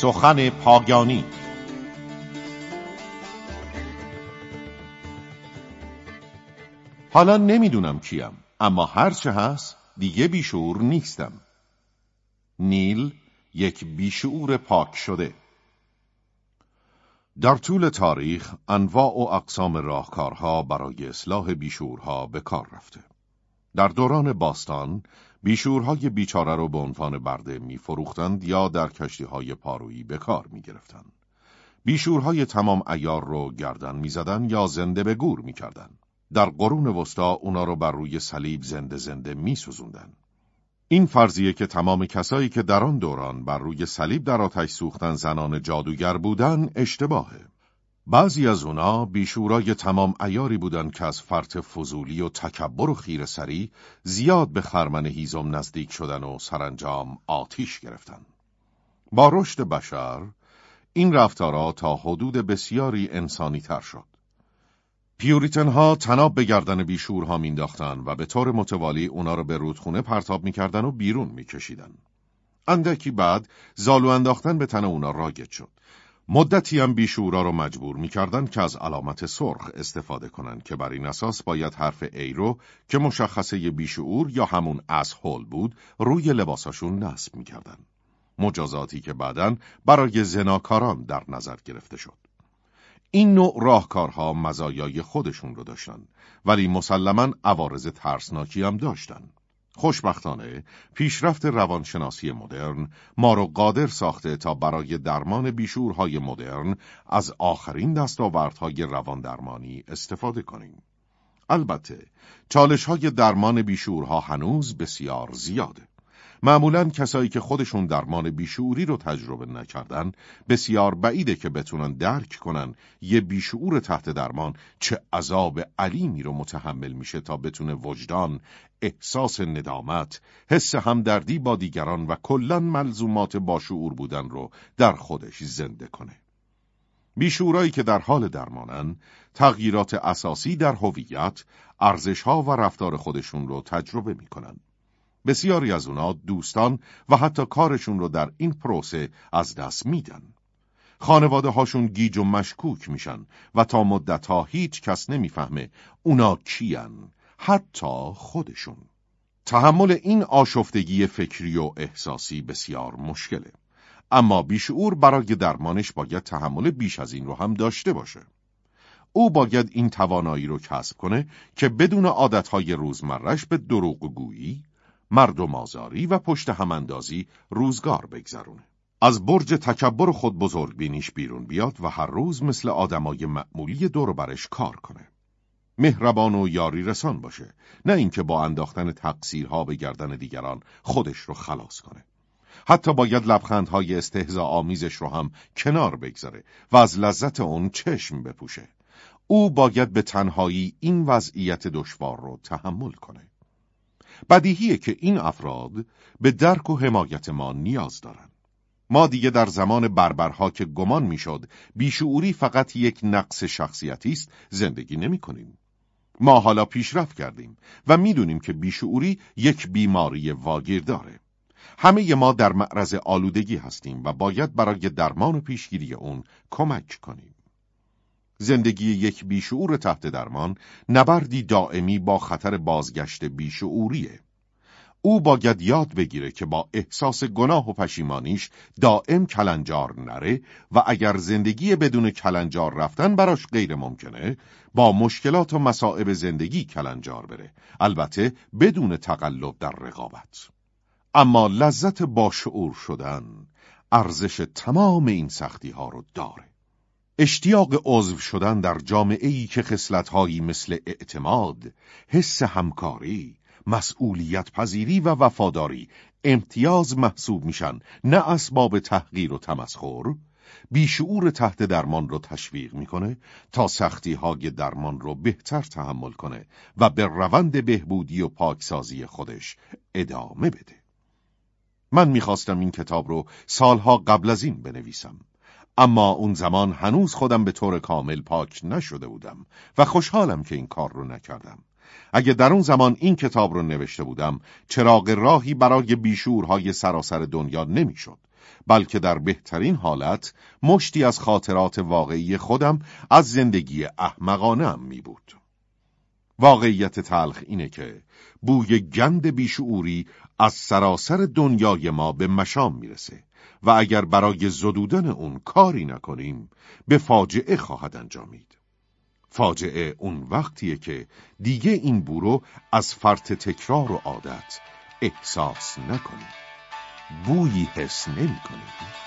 سخن پاگانی. حالا نمی‌دونم کیم اما هرچه هست دیگه بیشعور نیستم. نیل یک بیشعور پاک شده. در طول تاریخ انواع و اقسام راهکارها برای اصلاح بیشورها به کار رفته. در دوران باستان بیشورهای بیچاره را به عنوان برده میفروختند یا در کشتیهای پارویی به کار می‌گرفتند. بیشورهای تمام ایار رو گردن می‌زدند یا زنده به گور می‌کردند. در قرون وسطا اونا رو بر روی صلیب زنده زنده میسوزوندند. این فرضیه که تمام کسایی که در آن دوران بر روی صلیب در آتش سوختن زنان جادوگر بودن اشتباهه. بعضی از اونا بیشورای تمام ایاری بودن که از فرط فضولی و تکبر و خیر سری زیاد به خرمن هیزم نزدیک شدن و سرانجام آتیش گرفتن. با رشد بشر این رفتارا تا حدود بسیاری انسانی تر شد. پیوریتن ها تناب به گردن بیشورها مینداختن و به طور متوالی اونا رو به رودخونه پرتاب می‌کردن و بیرون میکشیدن. اندکی بعد زالو انداختن به تن اونا راگت شد. مدتی هم بیشورا رو مجبور می‌کردن که از علامت سرخ استفاده کنند که بر این اساس باید حرف ای رو که مشخصه بیشعور یا همون از هول بود روی لباساشون نصب می‌کردن. مجازاتی که بعدا برای زناکاران در نظر گرفته شد. این نوع راهکارها مزایای خودشون رو داشتن ولی مسلما عوارض ترسناکی هم داشتن. خوشبختانه پیشرفت روانشناسی مدرن ما رو قادر ساخته تا برای درمان بیشورهای مدرن از آخرین دستاوردهای روان درمانی استفاده کنیم. البته چالش های درمان بیشورها هنوز بسیار زیاده. معمولا کسایی که خودشون درمان بیشعوری رو تجربه نکردن بسیار بعیده که بتونن درک کنن یه بیشعور تحت درمان چه عذاب علیمی رو متحمل میشه تا بتونه وجدان، احساس ندامت، حس همدردی با دیگران و کلا ملزومات باشعور بودن رو در خودش زنده کنه. بیشورایی که در حال درمانن تغییرات اساسی در هویت، ارزشها و رفتار خودشون رو تجربه می‌کنن. بسیاری از اونا دوستان و حتی کارشون رو در این پروسه از دست میدن. خانواده هاشون گیج و مشکوک میشن و تا مدت ها هیچ کس نمی‌فهمه اونا کیان حتی خودشون. تحمل این آشفتگی فکری و احساسی بسیار مشکله. اما بیشعور برای درمانش باید تحمل بیش از این رو هم داشته باشه. او باید این توانایی رو کسب کنه که بدون عادتهای روزمرش به دروغ گویی، مردم آزاری و پشت هماندازی روزگار بگذرونه. از برج تکبر خود بزرگ بینیش بیرون بیاد و هر روز مثل آدمای معمولی دور برش کار کنه. مهربان و یاری رسان باشه نه اینکه با انداختن تقصیرها به گردن دیگران خودش رو خلاص کنه. حتی باید لبخندهای استهزا آمیزش رو هم کنار بگذاره و از لذت اون چشم بپوشه. او باید به تنهایی این وضعیت دشوار رو تحمل کنه. بدیهیه که این افراد به درک و حمایت ما نیاز دارند. ما دیگه در زمان بربرها که گمان می‌شد بیشعوری فقط یک نقص شخصیتی است زندگی نمی کنیم. ما حالا پیشرفت کردیم و می‌دونیم که بیشعوری یک بیماری واگیر داره. همه ما در معرض آلودگی هستیم و باید برای درمان و پیشگیری اون کمک کنیم. زندگی یک بیشعور تحت درمان نبردی دائمی با خطر بازگشت بیشعوریه. او باید یاد بگیره که با احساس گناه و پشیمانیش دائم کلنجار نره و اگر زندگی بدون کلنجار رفتن براش غیر ممکنه با مشکلات و مسائب زندگی کلنجار بره. البته بدون تقلب در رقابت. اما لذت باشعور شدن ارزش تمام این سختی ها رو داره. اشتیاق عضو شدن در جامعه ای که خصلت‌هایی مثل اعتماد، حس همکاری، مسئولیت پذیری و وفاداری امتیاز محسوب میشن نه اسباب تحقیر و تمسخر بیشعور تحت درمان رو تشویق می‌کنه تا سختی های درمان رو بهتر تحمل کنه و به روند بهبودی و پاکسازی خودش ادامه بده. من می‌خواستم این کتاب رو سالها قبل از این بنویسم. اما اون زمان هنوز خودم به طور کامل پاک نشده بودم و خوشحالم که این کار رو نکردم. اگه در اون زمان این کتاب رو نوشته بودم چراغ راهی برای بیشورهای سراسر دنیا نمی‌شد بلکه در بهترین حالت مشتی از خاطرات واقعی خودم از زندگی احمقانم می بود. واقعیت تلخ اینه که بوی گند بیشعوری از سراسر دنیای ما به مشام می‌رسه و اگر برای زدودن اون کاری نکنیم به فاجعه خواهد انجامید. فاجعه اون وقتیه که دیگه این بو از فرط تکرار و عادت احساس نکنیم. بویی حس نمی کنیم.